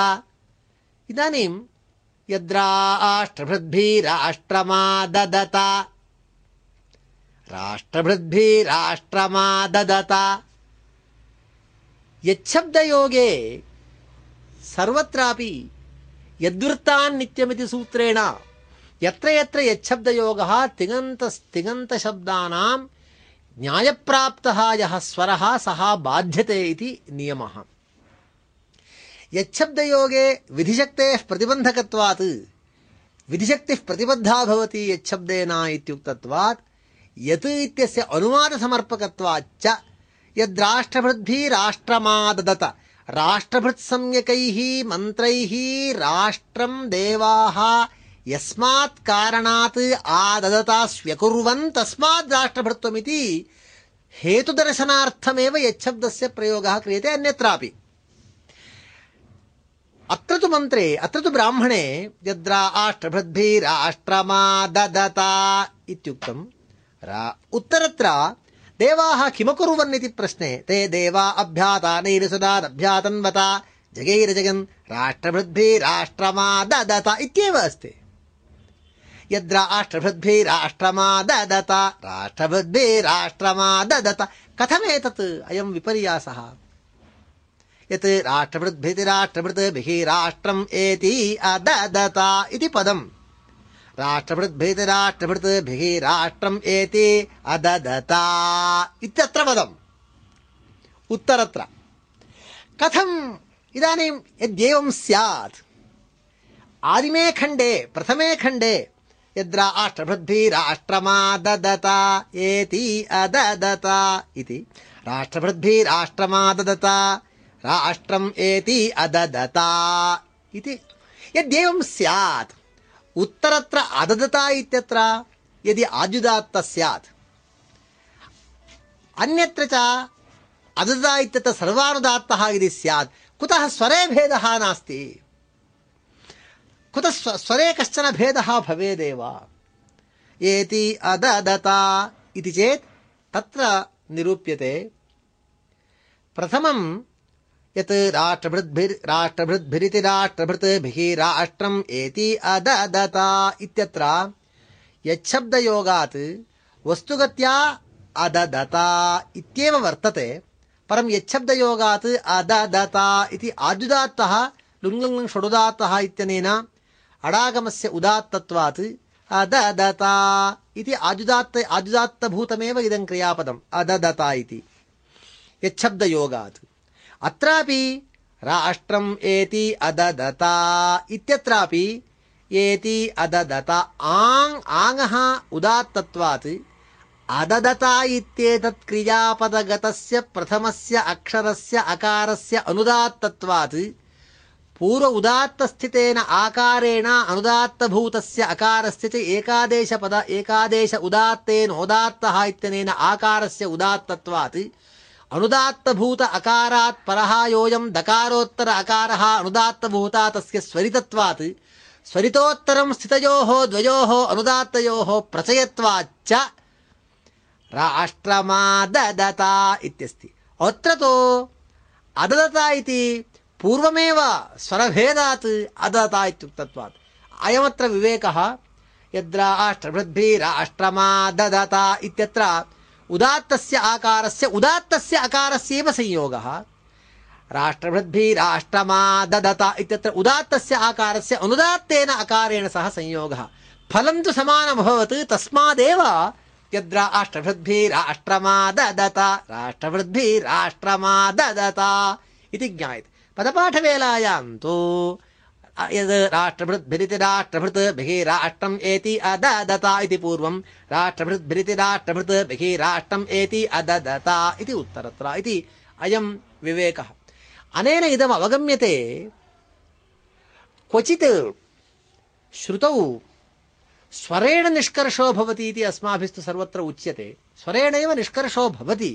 इदानीं यद्राष्ट्रभृद्भिराष्ट्रमाददत राष्ट्रभृद्भिराष्ट्रमाददत यच्छब्दयोगे सर्वत्रापि यद्वृत्तान् नित्यमिति सूत्रेण यत्र यत्र यच्छब्दयोगः तिङन्त तिङन्तशब्दानां न्यायप्राप्तः यः स्वरः सः बाध्यते इति नियमः यच्छब्दयोगे विधिशक्तेः प्रतिबन्धकत्वात्। विधिशक्तिः प्रतिबद्धा भवति यच्छब्देन इत्युक्तत्वात्। यत् इत्यस्य अनुवादसमर्पकत्वाच्च यद्राष्ट्रभृद्भिराष्ट्रमाददत राष्ट्रभृत्सम्यकैः मन्त्रैः राष्ट्रं देवाः यस्मात् कारणात् आददता स्व्यकुर्वन् तस्मात् राष्ट्रभृत्वमिति हेतुदर्शनार्थमेव यच्छब्दस्य प्रयोगः क्रियते अन्यत्रापि। अत्र तु मन्त्रे, अत्र तु ब्राह्मणे यद्राष्ट्रभृद्भिराष्ट्रमाददत इत्युक्तं उत्तरत्र, देवाः किमकुर्वन् इति प्रश्ने, ते देवा अभ्यातानैरसुदादभ्यातन्वता जगैरजगन् राष्ट्रभृद्भिराष्ट्रमाददत इत्येव अस्ति। यद्राष्ट्रभृद्भिराष्ट्रमाददत राष्ट्रभृद्भिराष्ट्रमाददत, कथमेतत् अयं विपर्यासः? यत् राष्ट्रभृद्भितिराष्ट्रभृद्भिः राष्ट्रम् एति अददत इति पदम् राष्ट्रभृद्भितिराष्ट्रभृद्भिः राष्ट्रम् एति अददत इत्यत्र पदम् उत्तरत्र कथम् इदानीं यद्येवं स्यात् आदिमे खण्डे प्रथमे खण्डे यद्राष्ट्रभृद्भिराष्ट्रमाददत एति अददत इति राष्ट्रभृद्भिराष्ट्रमाददत రాష్ట్రం ఏతి అదదత. ఇది యద్దేవం స్యాత్. ఉత్తరత్ర అదదత ఇత్యత్ర యది ఆద్యుదాత్త స్యాత్. అన్యత్ర చ అదద ఇత్యత్ర సర్వానుదాత్త ఇది స్యాత్. కుత స్వరే భేద నాస్తి. కుతః స్వరే కశ్చన భేద భవేదేవ. ఏతి అదదత ఇది చేత్ తత్ర నిరూప్యతే. ప్రథమం यत् राष्ट्रभृद्भिर् राष्ट्रभृद्भिरिति राष्ट्रभृद्भिः राष्ट्रम् एति अददत इत्यत्र यच्छब्दयोगात् वस्तुगत्या अददत इत्येव वर्तते परं यच्छब्दयोगात् अददत इति आद्युदात्तः लुङ्लुङ् षडुदात्तः इत्यनेन अडागमस्य उदात्तत्वात् अददत इति आजुदात्त आजुदात्तभूतमेव इदं क्रियापदम् अददत इति यच्छब्दयोगात् ಅತ್ರಾಪಿ ರಾಷ್ಟ್ರಂ ಏತಿ ಅದದತ ಇತ್ಯತ್ರಾಪಿ ಏತಿ ಅದದತ ಆಂಗ್ ಆಂಗಃ ಉದಾತ್ತತ್ವಾತ್ ಅದದತ ಇತ್ಯೇತತ್ ಕ್ರಿಯಾಪದಗತಸ್ಯ ಪ್ರಥಮಸ್ಯ ಅಕ್ಷರಸ್ಯ ಅಕಾರಸ್ಯ ಅನುದಾತ್ತತ್ವಾತ್ ಪೂರ್ವ ಉದಾತ್ತ ಉದಾತ್ತಸ್ಥಿತೇನ ಆಕಾರೇಣ ಅನುದಾತ್ತಭೂತಸ್ಯ ಅಕಾರಸ್ಯ ಚ ಏಕಾದೇಶ ಪದ ಏಕಾದೇಶ ಉದಾತ್ತೇನ ಉದಾತ್ತೇನೋದಾತ್ತಃ ಇತ್ಯನೇನ ಆಕಾರಸ್ಯ ಉದಾತ್ತತ್ವಾತ್ అనుదాత్తభూత అకారాత్ పరహాయోయం దకారోత్తర అకార అనుదాత్తభూత తస్య స్వరితత్వాత్ స్వరితోత్తరం స్థితయో ద్వయో అనుదాత్తయో ప్రచయత్వాచ్చ రాష్ట్రమాదదత ఇత్యస్తి. అత్రతో అదదత ఇది పూర్వమేవ స్వరభేదాత్ అదత ఇత్యుక్తత్వాత్. అయమత్ర వివేకः యద్రాష్ట్రవృద్భిరాష్ట్రమాదదత ఇత్యత్ర उदात्तस्य आकारस्य, उदात्तस्य अकारस्यैव संयोगः। राष्ट्रभृद्भिराष्ट्रमाददत इत्यत्र उदात्तस्य आकारस्य अनुदात्तेन अकारेण सह संयोगः। फलं तु समानमभवत् तस्मादेव यद्राष्ट्रभृद्भिराष्ट्रमाददत राष्ट्रभृद्भिराष्ट्रमाददत इति ज्ञायते। पदपाठवेलायां तु यद् राष्ट्रभृद्भिरिति राष्ट्रभृत् राष्ट्रम् एति अददत इति पूर्वं राष्ट्रभृद्भिरिति राष्ट्रभृत् राष्ट्रम् एति अददत इति उत्तरत्र इति अयं विवेकः अनेन इदम् अवगम्यते क्वचित् श्रुतौ स्वरेण निष्कर्षो भवति इति अस्माभिस्तु सर्वत्र उच्यते स्वरेणैव निष्कर्षो भवति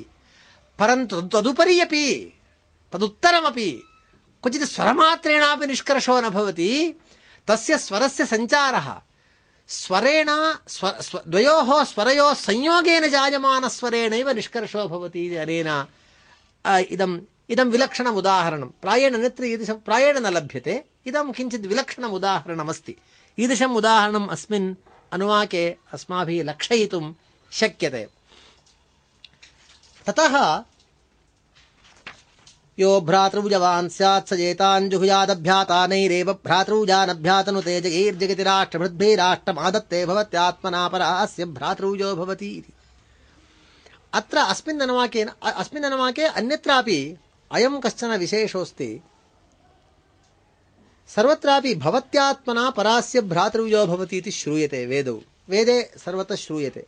परन्तु तदुपरि अपि तदुत्तरमपि क्वचित् स्वरमात्रेणापि निष्कर्षो न भवति तस्य स्वरस्य सञ्चारः स्वरेण स्व स्व द्वयोः स्वरयोः संयोगेन जायमानस्वरेणैव निष्कर्षो भवति इति अनेन इदं इदं विलक्षणम् उदाहरणं प्रायेण अन्यत्र ईदृशं प्रायेण न लभ्यते इदं किञ्चित् विलक्षणम् उदाहरणमस्ति ईदृशम् उदाहरणम् अस्मिन् अनुवाके अस्माभिः लक्षयितुं शक्यते ततः यो भ्रातृजवान् स्यात् स जेताञ्जुहुयादभ्यातानैरेव भ्रातृजानभ्यातनुते जगैर्जगतिराष्ट्रभृद्भिराष्ट्रमादत्ते भवत्यात्मना परास्य भ्रातृजो भवति इति। अत्र अस्मिन् अनुवाके अस्मिन् अनुवाके अन्यत्रापि अयं कश्चन विशेषोऽस्ति। सर्वत्रापि भवत्यात्मना परास्य भ्रातृव्यो भवति इति श्रूयते वेदौ। वेदे सर्वतः श्रूयते।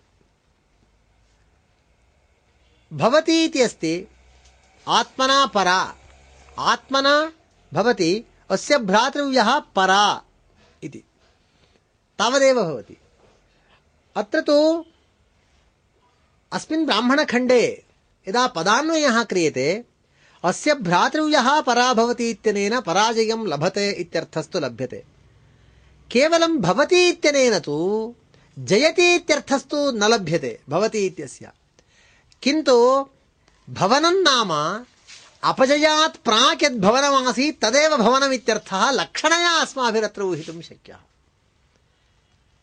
भवति इति अस्ति आत्मना परा। आत्मना भवति, अस्य भ्रातृव्यः परा इति। तावदेव भवति। अत्र तु अस्मिन् ब्राह्मणखण्डे यदा पदान्वयः क्रियते, अस्य भ्रातृव्यः परा भवति इत्यनेन पराजयं लभते इत्यर्थस्तु लभ्यते। केवलं भवति इत्यनेन तु जयति इत्यर्थस्तु न लभ्यते, भवति इत्यस्य। किन्तु भवनं नाम अपजयात् प्राक् यद् भवनमासीत् तदेव भवनमित्यर्थः लक्षणया अस्माभिरत्र ऊहितुं शक्यः।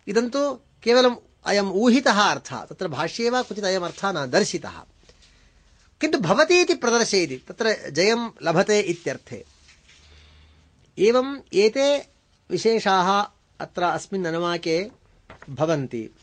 इदं तु केवलम् अयम् ऊहितः अर्थः, तत्र भाष्ये वा क्वचित् अयम् अर्थः न दर्शितः। किन्तु भवति इति प्रदर्शयति, तत्र जयं लभते इत्यर्थे। एवम् एते विशेषाः अत्र अस्मिन् अनुवाके भवन्ति।